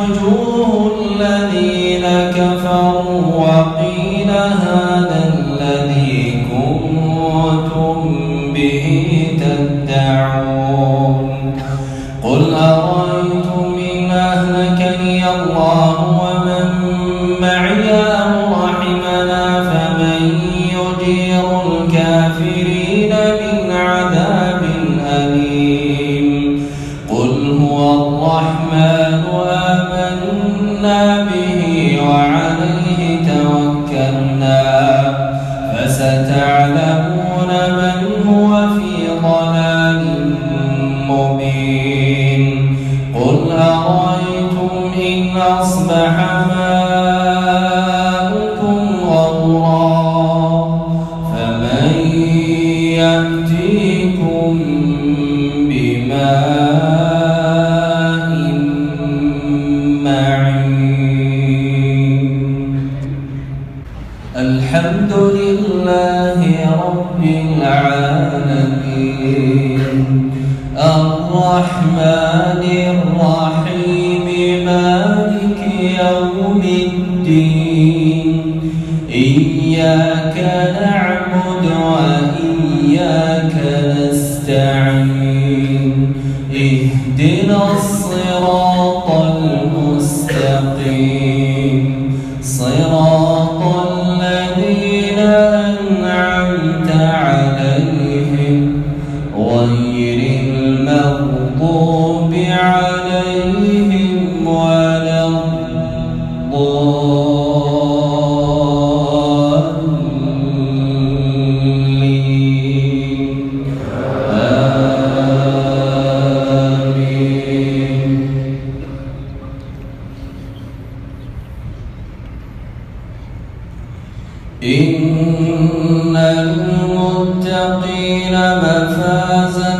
وجوه الذين كفروا وقيل هذا الذي كنتم به تدعون؟ قل أرأيتم إن أهلكني الله ومن معي رحمنا فمن يجير الكافرين من عذاب أليم؟ قل هو الرحمن مبين قل أرأيتم إن أصبح ماؤكم غورا فمن يأتيكم بماء معين. الحمد لله رب العالمين. الرحمن الرحيم. إن المتقين مفازا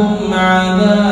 ويقول الكافر